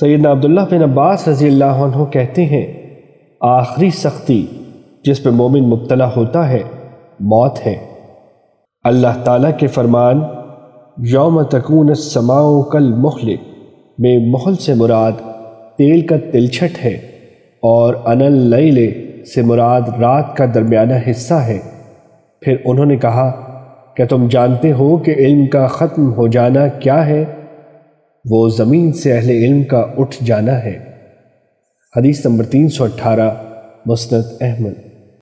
سیدنا عبداللہ بن عباس رضی اللہ عنہ کہتے ہیں، آخری سختی جس پہ مومن مبتلا ہوتا ہے، موت ہے۔ اللہ تعالیٰ کے فرمان، یوم تکون السماء کل مخل میں محل سے مراد تیل کا تلچھٹ ہے اور انل لیلے سے مراد رات کا درمیانہ حصہ ہے۔ پھر انہوں نے کہا کہ تم جانتے ہو کہ علم کا ختم ہو جانا کیا ہے؟ وہ زمین سے اہل علم کا اٹھ جانا ہے۔ حدیث نمبر تین سو اٹھارہ، مسند احمد۔